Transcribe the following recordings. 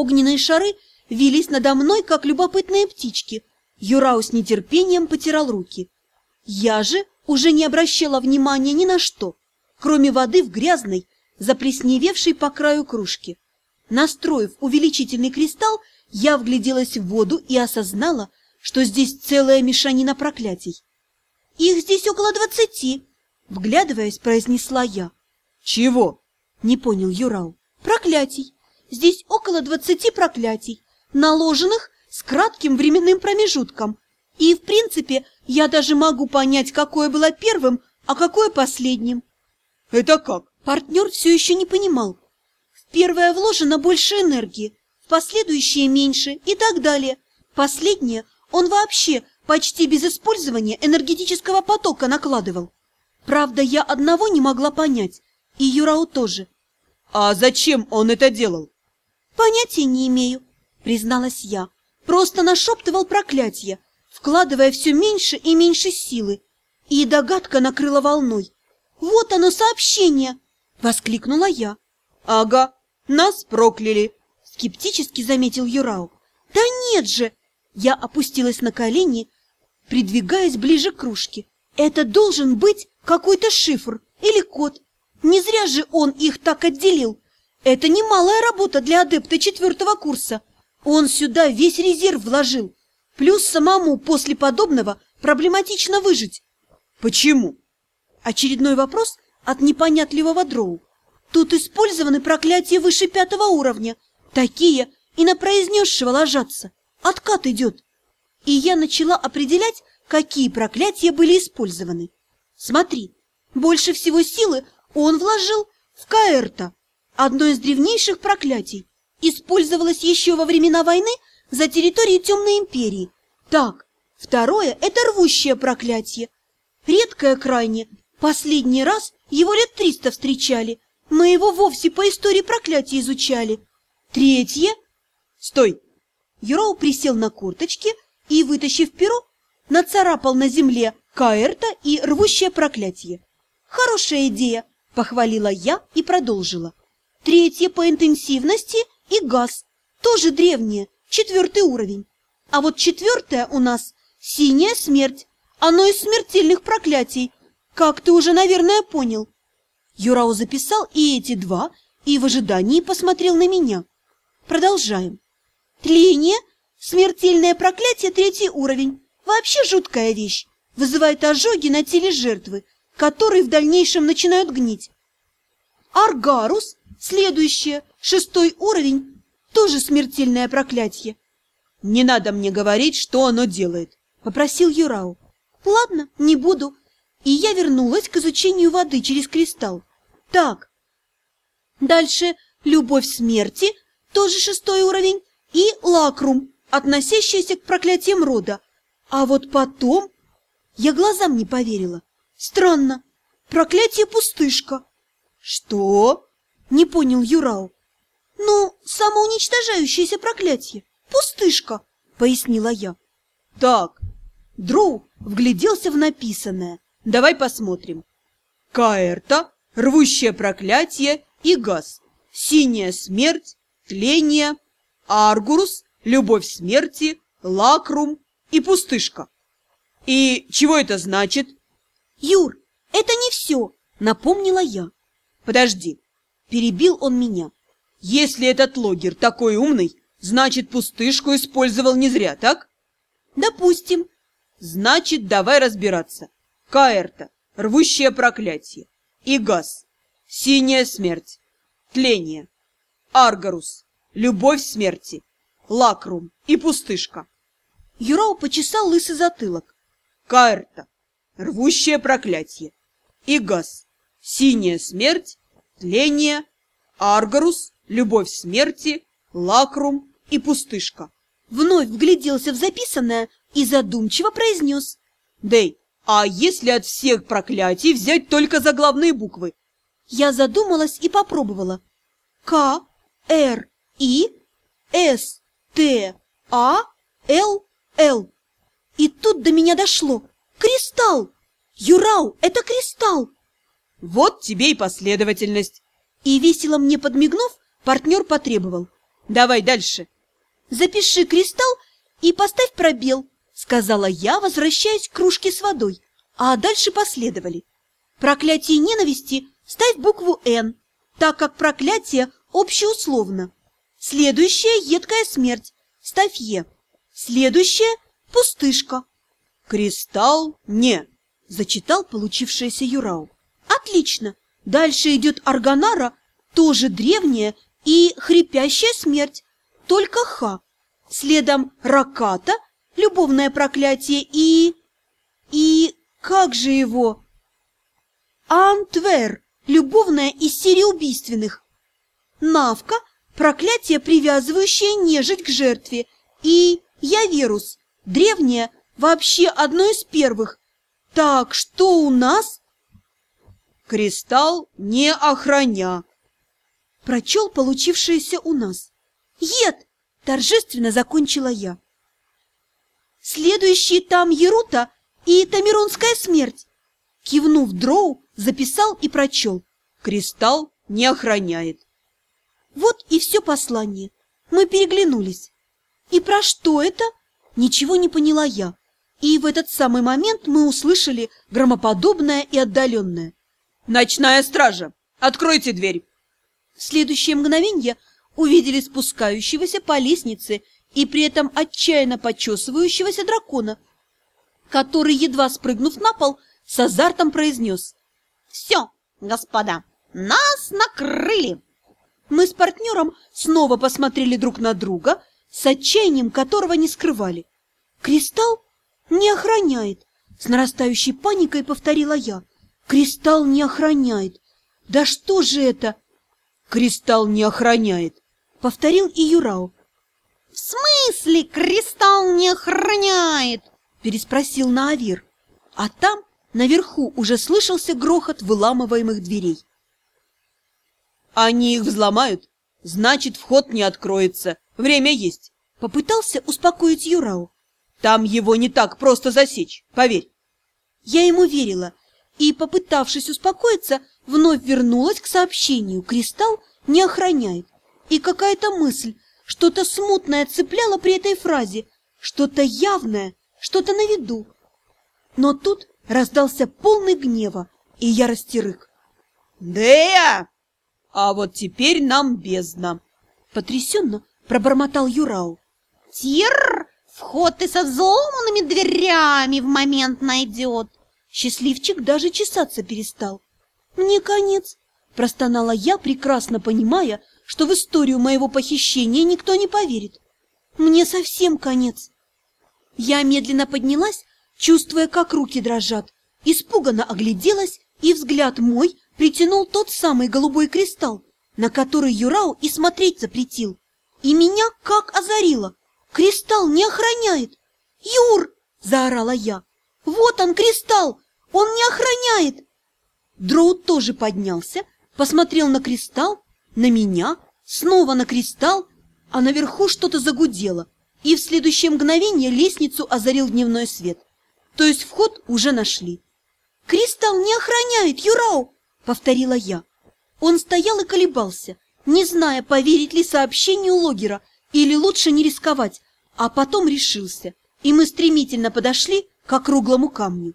Огненные шары вились надо мной, как любопытные птички. Юрау с нетерпением потирал руки. Я же уже не обращала внимания ни на что, кроме воды в грязной, заплесневевшей по краю кружки. Настроив увеличительный кристалл, я вгляделась в воду и осознала, что здесь целая мешанина проклятий. «Их здесь около двадцати!» — вглядываясь, произнесла я. «Чего?» — не понял Юрау. «Проклятий! Здесь около двадцати проклятий, наложенных с кратким временным промежутком. И, в принципе, я даже могу понять, какое было первым, а какое последним». «Это как?» Партнер все еще не понимал. В первое вложено больше энергии, в последующее меньше и так далее. Последнее он вообще почти без использования энергетического потока накладывал. Правда, я одного не могла понять, и Юрау тоже. А зачем он это делал? Понятия не имею, призналась я. Просто нашептывал проклятие, вкладывая все меньше и меньше силы. И догадка накрыла волной. Вот оно сообщение! Воскликнула я. Ага, нас прокляли, скептически заметил Юрау. Да нет же! Я опустилась на колени, придвигаясь ближе к кружке. Это должен быть какой-то шифр или код. Не зря же он их так отделил. Это немалая работа для адепта четвертого курса. Он сюда весь резерв вложил. Плюс самому после подобного проблематично выжить. Почему? Очередной вопрос от непонятливого дроу. Тут использованы проклятия выше пятого уровня. Такие и на произнесшего ложатся. Откат идет. И я начала определять, какие проклятия были использованы. Смотри, больше всего силы он вложил в Каэрта, одно из древнейших проклятий. Использовалось еще во времена войны за территорией Темной Империи. Так, второе – это рвущее проклятие. Редкое крайне. Последний раз его лет триста встречали. Мы его вовсе по истории проклятия изучали. Третье... Стой! Юроу присел на курточки и, вытащив перо, нацарапал на земле Каэрта и рвущее проклятие. «Хорошая идея!» – похвалила я и продолжила. «Третье по интенсивности и газ. Тоже древнее, четвертый уровень. А вот четвертое у нас – синяя смерть. Оно из смертельных проклятий. Как ты уже, наверное, понял». Юрау записал и эти два, и в ожидании посмотрел на меня. Продолжаем. Тление – смертельное проклятие третий уровень. Вообще жуткая вещь. Вызывает ожоги на теле жертвы, которые в дальнейшем начинают гнить. Аргарус – следующее, шестой уровень, тоже смертельное проклятие. «Не надо мне говорить, что оно делает», – попросил Юрау. «Ладно, не буду». И я вернулась к изучению воды через кристалл. Так, дальше любовь смерти, тоже шестой уровень, и лакрум, относящийся к проклятиям рода. А вот потом... Я глазам не поверила. Странно. Проклятие пустышка. Что? Не понял Юрау. Ну, самоуничтожающееся проклятие. Пустышка, пояснила я. Так, Дроу вгляделся в написанное. Давай посмотрим. Каэрта, рвущее проклятие и газ. Синяя смерть, тление, Аргурус, любовь смерти, лакрум и пустышка. И чего это значит? Юр, это не все, напомнила я. Подожди, перебил он меня. Если этот логер такой умный, значит, пустышку использовал не зря, так? Допустим. Значит, давай разбираться. Каэрта, рвущее проклятие. И газ, синяя смерть, тление. Аргарус, любовь смерти, лакрум и пустышка. Юрау почесал лысый затылок. Каэрта, рвущее проклятие. И газ, синяя смерть, тление, аргарус, любовь смерти, лакрум и пустышка. Вновь вгляделся в записанное и задумчиво произнес. Дэй, а если от всех проклятий взять только заглавные буквы? Я задумалась и попробовала. К, Р, И, С, Т, А, Л, Л. И тут до меня дошло. Кристалл! Юрау, это кристалл! Вот тебе и последовательность. И весело мне подмигнув, партнер потребовал. Давай дальше. Запиши кристалл и поставь пробел, сказала я, возвращаясь к кружке с водой, а дальше последовали. Проклятие ненависти ставь букву «Н», так как проклятие общеусловно. Следующая едкая смерть, ставь «Е». Следующая пустышка. Кристалл не, зачитал получившееся Юрау. Отлично. Дальше идет Аргонара, тоже древняя и хрипящая смерть, только Х. Следом Раката, любовное проклятие и... И как же его? Антвер, любовное из серии убийственных. Навка, проклятие, привязывающее нежить к жертве. И Яверус, древнее, вообще одно из первых. Так, что у нас? Кристалл не охраня. Прочел получившееся у нас. Ед! Торжественно закончила я. Следующий там Ерута и Тамиронская смерть. Кивнув дроу, записал и прочел. Кристалл не охраняет. Вот и все послание. Мы переглянулись. И про что это? Ничего не поняла я. И в этот самый момент мы услышали громоподобное и отдаленное. «Ночная стража! Откройте дверь!» В следующее мгновенье увидели спускающегося по лестнице и при этом отчаянно почесывающегося дракона, который, едва спрыгнув на пол, с азартом произнес. «Все, господа, нас накрыли!» Мы с партнером снова посмотрели друг на друга, с отчаянием которого не скрывали. «Кристалл не охраняет!» С нарастающей паникой повторила я. «Кристалл не охраняет! Да что же это?» «Кристалл не охраняет!» Повторил и Юрау. «В смысле кристалл не охраняет?» Переспросил Наавир. А там, наверху, уже слышался грохот выламываемых дверей. «Они их взломают, значит, вход не откроется. Время есть!» Попытался успокоить Юрау. «Там его не так просто засечь, поверь!» Я ему верила и, попытавшись успокоиться, вновь вернулась к сообщению «Кристалл не охраняет». И какая-то мысль, что-то смутное цепляло при этой фразе, что-то явное, что-то на виду. Но тут раздался полный гнева и ярости рык. «Дея! А вот теперь нам бездна!» Потрясенно пробормотал Юрау. «Тир! Вход и со взломанными дверями в момент найдет!» Счастливчик даже чесаться перестал. «Мне конец!» – простонала я, прекрасно понимая, что в историю моего похищения никто не поверит. «Мне совсем конец!» Я медленно поднялась, чувствуя, как руки дрожат, испуганно огляделась, и взгляд мой притянул тот самый голубой кристалл, на который Юрау и смотреть запретил. И меня как озарило. Кристалл не охраняет. «Юр!» – заорала я. «Вот он, кристалл! Он не охраняет!» Дроу тоже поднялся, посмотрел на кристалл, на меня, снова на кристалл, а наверху что-то загудело, и в следующее мгновение лестницу озарил дневной свет. То есть вход уже нашли. «Кристалл не охраняет, Юрау!» — повторила я. Он стоял и колебался, не зная, поверить ли сообщению логера или лучше не рисковать, а потом решился, и мы стремительно подошли к округлому камню.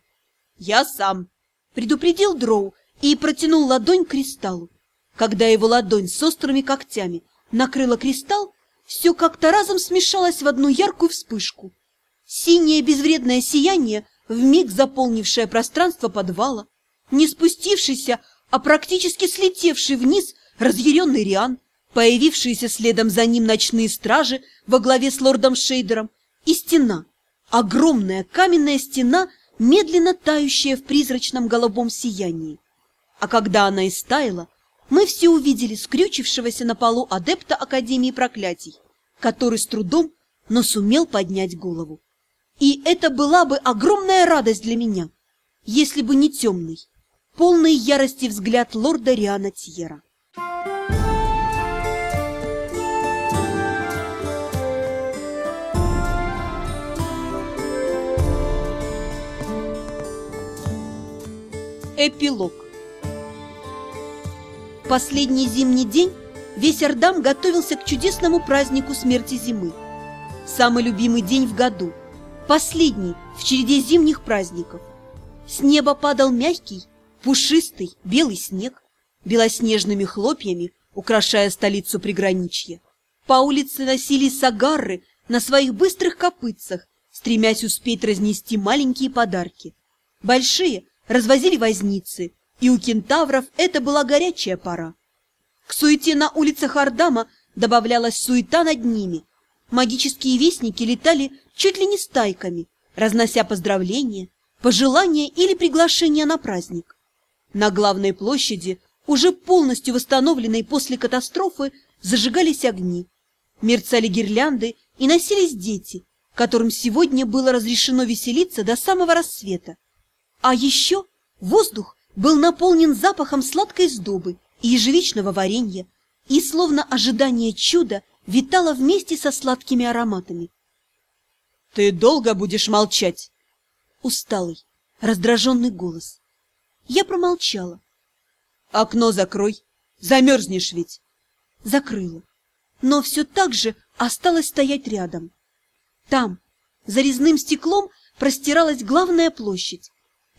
«Я сам», — предупредил Дроу и протянул ладонь к кристаллу. Когда его ладонь с острыми когтями накрыла кристалл, все как-то разом смешалось в одну яркую вспышку. Синее безвредное сияние, вмиг заполнившее пространство подвала, не спустившийся, а практически слетевший вниз разъяренный Риан, появившиеся следом за ним ночные стражи во главе с лордом Шейдером, и стена, огромная каменная стена, медленно тающая в призрачном голубом сиянии. А когда она истаяла, мы все увидели скрючившегося на полу адепта Академии проклятий, который с трудом, но сумел поднять голову. И это была бы огромная радость для меня, если бы не темный, полный ярости взгляд лорда Риана Тьера. Эпилог Последний зимний день Весь Ордам готовился к чудесному празднику смерти зимы. Самый любимый день в году, последний в череде зимних праздников. С неба падал мягкий, пушистый белый снег, белоснежными хлопьями украшая столицу приграничья. По улице носились сагарры на своих быстрых копытцах, стремясь успеть разнести маленькие подарки. Большие развозили возницы, и у кентавров это была горячая пора. К суете на улицах Ардама добавлялась суета над ними. Магические вестники летали чуть ли не стайками, разнося поздравления, пожелания или приглашения на праздник. На главной площади, уже полностью восстановленной после катастрофы, зажигались огни, мерцали гирлянды и носились дети, которым сегодня было разрешено веселиться до самого рассвета. А еще воздух был наполнен запахом сладкой сдобы и ежевичного варенья, и, словно ожидание чуда, витало вместе со сладкими ароматами. — Ты долго будешь молчать? Усталый, раздраженный голос. Я промолчала. — Окно закрой, замерзнешь ведь. Закрыла, но все так же осталось стоять рядом. Там, за резным стеклом, простиралась главная площадь,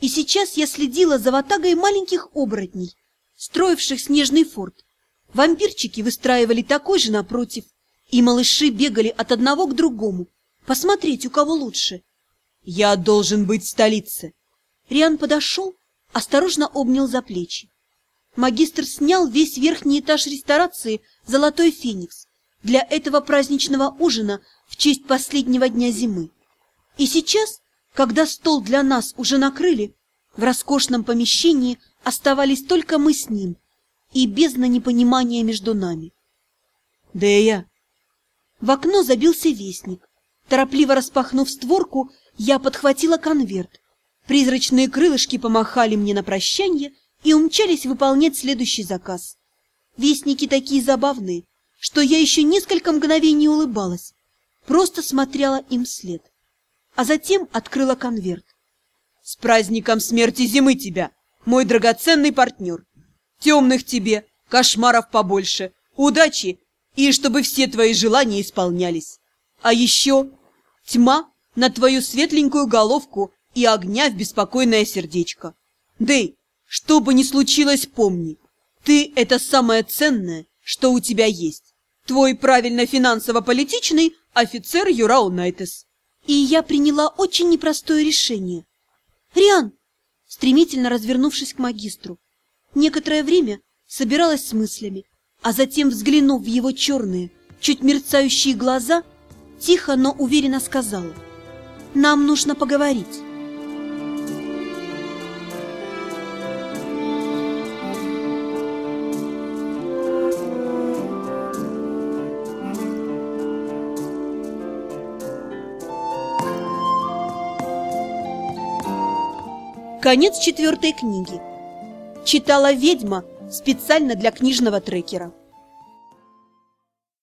и сейчас я следила за ватагой маленьких оборотней, строивших снежный форт. Вампирчики выстраивали такой же напротив, и малыши бегали от одного к другому, посмотреть, у кого лучше. «Я должен быть в столице!» Риан подошел, осторожно обнял за плечи. Магистр снял весь верхний этаж ресторации «Золотой феникс» для этого праздничного ужина в честь последнего дня зимы. И сейчас когда стол для нас уже накрыли, в роскошном помещении оставались только мы с ним и бездна непонимания между нами. «Дея!» В окно забился вестник. Торопливо распахнув створку, я подхватила конверт. Призрачные крылышки помахали мне на прощание и умчались выполнять следующий заказ. Вестники такие забавные, что я еще несколько мгновений улыбалась, просто смотрела им вслед а затем открыла конверт. «С праздником смерти зимы тебя, мой драгоценный партнер! Темных тебе, кошмаров побольше, удачи и чтобы все твои желания исполнялись! А еще тьма на твою светленькую головку и огня в беспокойное сердечко! Дэй, что бы ни случилось, помни, ты — это самое ценное, что у тебя есть. Твой правильно финансово-политичный офицер Юрау Найтес. И я приняла очень непростое решение. «Риан!» Стремительно развернувшись к магистру. Некоторое время собиралась с мыслями, а затем, взглянув в его черные, чуть мерцающие глаза, тихо, но уверенно сказала. «Нам нужно поговорить». Конец четвертой книги. Читала ведьма специально для книжного трекера.